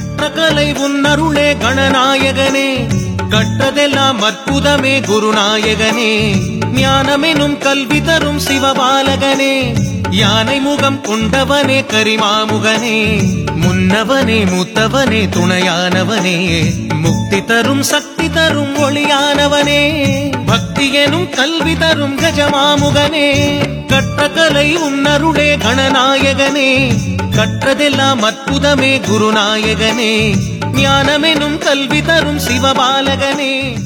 கற்ற கலை உன்னருளே கணநாயகனே. கற்றதெல்லாம் அற்புதமே குருநாயகனே. ஞானமெனும் கல்வி தரும் சிவபாலகனே. யானை முகம் கொண்டவனே கரிமாமுகனே. முன்னவனே மூத்தவனே துணையானவனே. முக்தி தரும் சக்தி தரும் ஒளியானவனே. பக்தி எனும் கல்வி தரும் கஜமாமுகனே. கற்ற கலை உன்னருளே கணநாயகனே. கற்றதெல்லாம் அற்புதமே குருநாயகனே. ஞானமெனும் கல்வி தரும் சிவபாலகனே.